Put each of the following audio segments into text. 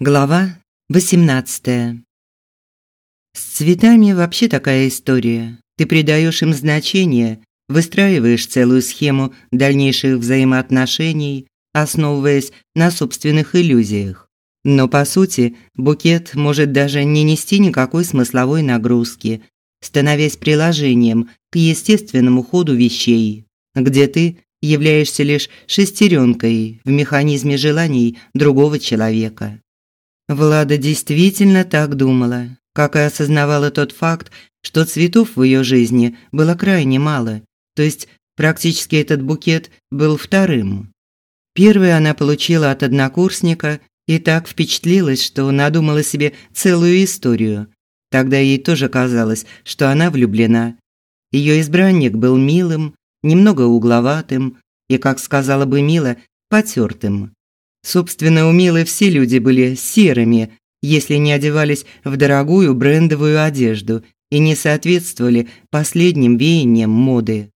Глава 18. С цветами вообще такая история. Ты придаешь им значение, выстраиваешь целую схему дальнейших взаимоотношений, основываясь на собственных иллюзиях. Но по сути, букет может даже не нести никакой смысловой нагрузки, становясь приложением к естественному ходу вещей, где ты являешься лишь шестеренкой в механизме желаний другого человека. Влада действительно так думала, как и осознавала тот факт, что цветов в ее жизни было крайне мало, то есть практически этот букет был вторым. Первый она получила от однокурсника и так впечатлилась, что надумала себе целую историю. Тогда ей тоже казалось, что она влюблена. Ее избранник был милым, немного угловатым и, как сказала бы Мила, потертым. Собственно, у Милы все люди были серыми, если не одевались в дорогую брендовую одежду и не соответствовали последним веяниям моды.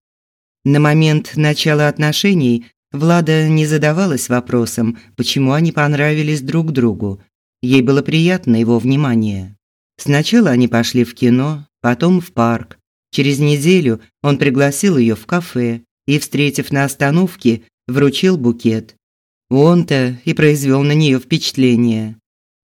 На момент начала отношений Влада не задавалась вопросом, почему они понравились друг другу. Ей было приятно его внимание. Сначала они пошли в кино, потом в парк. Через неделю он пригласил ее в кафе и, встретив на остановке, вручил букет. Он-то и произвел на нее впечатление.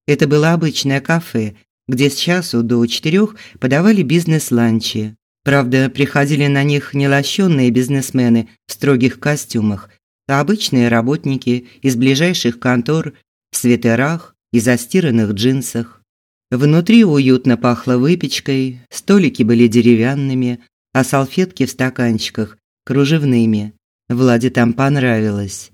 Это было обычное кафе, где с часу до четырех подавали бизнес-ланчи. Правда, приходили на них не лощенные бизнесмены в строгих костюмах, а обычные работники из ближайших контор в свитерах и застиранных джинсах. Внутри уютно пахло выпечкой, столики были деревянными, а салфетки в стаканчиках кружевными. Владе там понравилось.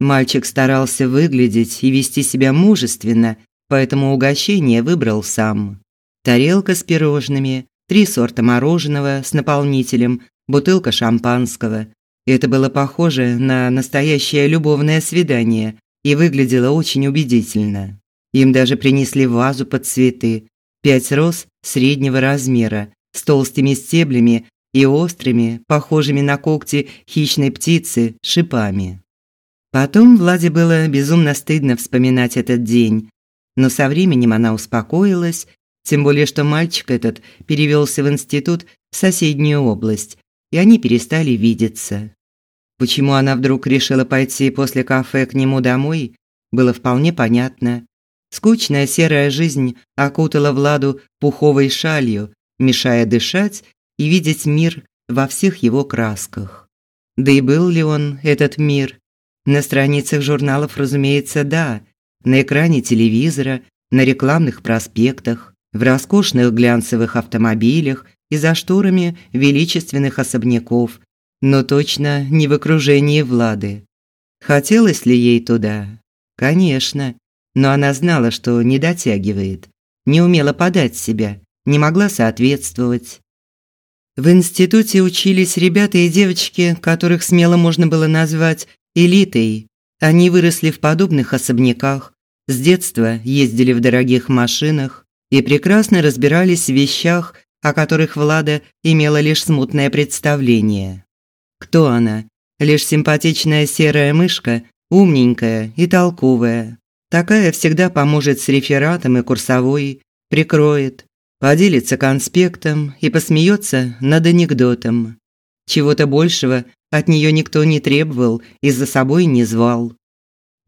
Мальчик старался выглядеть и вести себя мужественно, поэтому угощение выбрал сам. Тарелка с пирожными, три сорта мороженого с наполнителем, бутылка шампанского. Это было похоже на настоящее любовное свидание и выглядело очень убедительно. Им даже принесли вазу под цветы, пять роз среднего размера, с толстыми стеблями и острыми, похожими на когти хищной птицы, шипами. Потом Владе было безумно стыдно вспоминать этот день, но со временем она успокоилась, тем более что мальчик этот перевелся в институт в соседнюю область, и они перестали видеться. Почему она вдруг решила пойти после кафе к нему домой, было вполне понятно. Скучная серая жизнь окутала Владу пуховой шалью, мешая дышать и видеть мир во всех его красках. Да и был ли он, этот мир, на страницах журналов, разумеется, да. На экране телевизора, на рекламных проспектах, в роскошных глянцевых автомобилях и за шторами величественных особняков, но точно не в окружении Влады. Хотелось ли ей туда? Конечно, но она знала, что не дотягивает, не умела подать себя, не могла соответствовать. В институте учились ребята и девочки, которых смело можно было назвать элитой. Они выросли в подобных особняках, с детства ездили в дорогих машинах и прекрасно разбирались в вещах, о которых Влада имела лишь смутное представление. Кто она? Лишь симпатичная серая мышка, умненькая и толковая. Такая всегда поможет с рефератом и курсовой, прикроет, поделится конспектом и посмеется над анекдотом. Чего-то большего от нее никто не требовал и за собой не звал.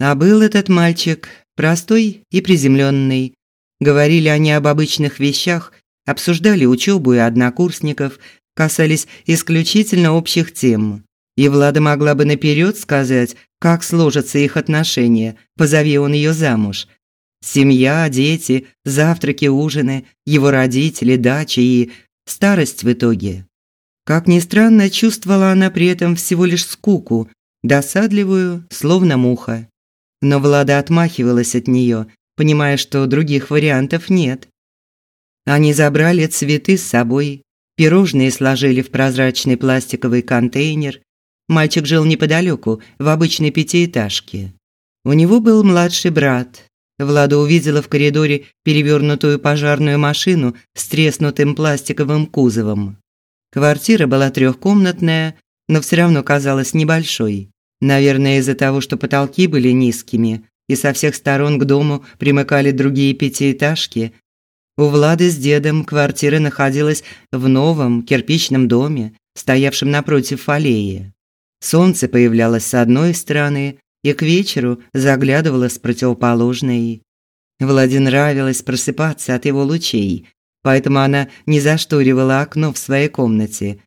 А был этот мальчик простой и приземленный. Говорили они об обычных вещах, обсуждали учебу и однокурсников, касались исключительно общих тем. И Влада могла бы наперед сказать, как сложатся их отношения, позови он ее замуж. Семья, дети, завтраки, ужины, его родители, дача и старость в итоге. Как ни странно, чувствовала она при этом всего лишь скуку, досадливую, словно муха. Но Влада отмахивалась от нее, понимая, что других вариантов нет. Они забрали цветы с собой, пирожные сложили в прозрачный пластиковый контейнер. Мальчик жил неподалеку, в обычной пятиэтажке. У него был младший брат. Влада увидела в коридоре перевернутую пожарную машину с треснутым пластиковым кузовом. Квартира была трехкомнатная, но все равно казалась небольшой. Наверное, из-за того, что потолки были низкими, и со всех сторон к дому примыкали другие пятиэтажки. У Влады с дедом квартира находилась в новом кирпичном доме, стоявшем напротив аллеи. Солнце появлялось с одной стороны и к вечеру заглядывало с противоположной. Владе нравилось просыпаться от его лучей, поэтому она не зашторивала окно в своей комнате.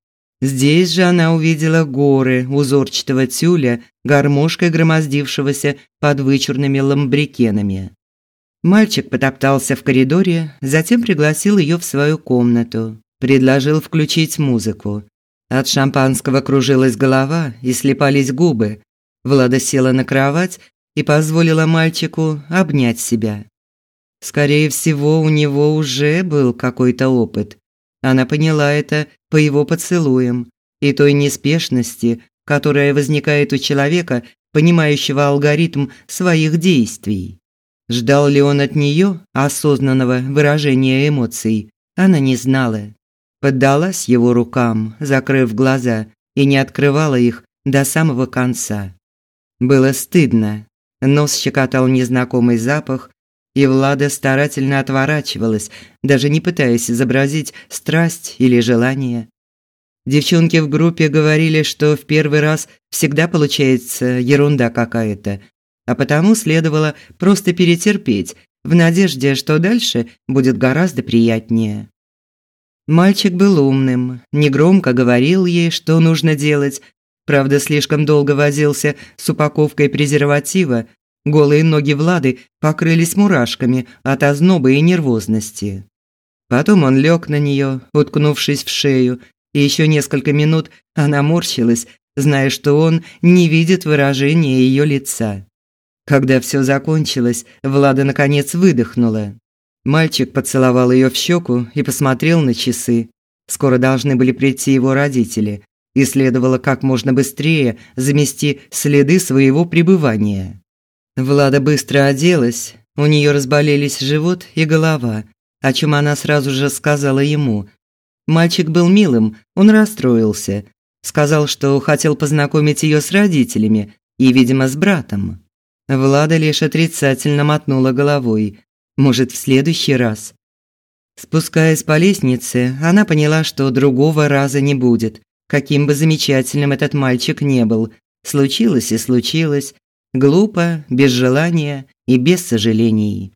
Здесь же она увидела горы узорчатого тюля, гармошкой громоздившегося под вычурными ламбрикенами. Мальчик потоптался в коридоре, затем пригласил ее в свою комнату, предложил включить музыку. От шампанского кружилась голова и слепались губы. Влада села на кровать и позволила мальчику обнять себя. Скорее всего, у него уже был какой-то опыт. Она поняла это по его поцелуям и той неспешности, которая возникает у человека, понимающего алгоритм своих действий. Ждал ли он от нее осознанного выражения эмоций, она не знала. Поддалась его рукам, закрыв глаза, и не открывала их до самого конца. Было стыдно. Нос щекотал незнакомый запах, и Влада старательно отворачивалась, даже не пытаясь изобразить страсть или желание. Девчонки в группе говорили, что в первый раз всегда получается ерунда какая-то, а потому следовало просто перетерпеть, в надежде, что дальше будет гораздо приятнее. Мальчик был умным, негромко говорил ей, что нужно делать, правда, слишком долго возился с упаковкой презерватива, Голые ноги Влады покрылись мурашками от озноба и нервозности. Потом он лег на нее, уткнувшись в шею, и еще несколько минут она морщилась, зная, что он не видит выражения ее лица. Когда все закончилось, Влада наконец выдохнула. Мальчик поцеловал ее в щеку и посмотрел на часы. Скоро должны были прийти его родители, и следовало как можно быстрее замести следы своего пребывания. Влада быстро оделась, у нее разболелись живот и голова, о чем она сразу же сказала ему. Мальчик был милым, он расстроился, сказал, что хотел познакомить ее с родителями и, видимо, с братом. Влада лишь отрицательно мотнула головой. Может, в следующий раз. Спускаясь по лестнице, она поняла, что другого раза не будет. Каким бы замечательным этот мальчик не был, случилось и случилось, Глупо, без желания и без сожалений.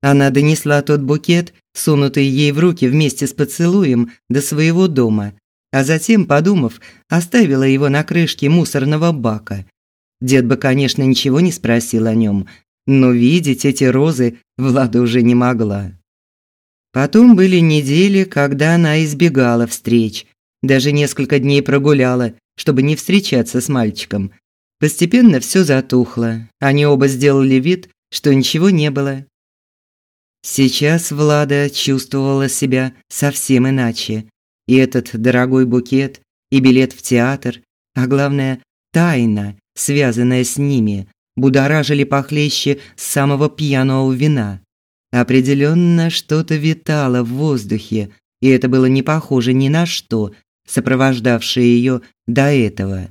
Она донесла тот букет, сунутый ей в руки вместе с поцелуем, до своего дома, а затем, подумав, оставила его на крышке мусорного бака. Дед бы, конечно, ничего не спросил о нем, но видеть эти розы Влада уже не могла. Потом были недели, когда она избегала встреч, даже несколько дней прогуляла, чтобы не встречаться с мальчиком, Постепенно все затухло. Они оба сделали вид, что ничего не было. Сейчас Влада чувствовала себя совсем иначе. И этот дорогой букет, и билет в театр, а главное, тайна, связанная с ними, будоражили похлеще самого пьяного вина. Определенно что-то витало в воздухе, и это было не похоже ни на что, сопровождавшее ее до этого.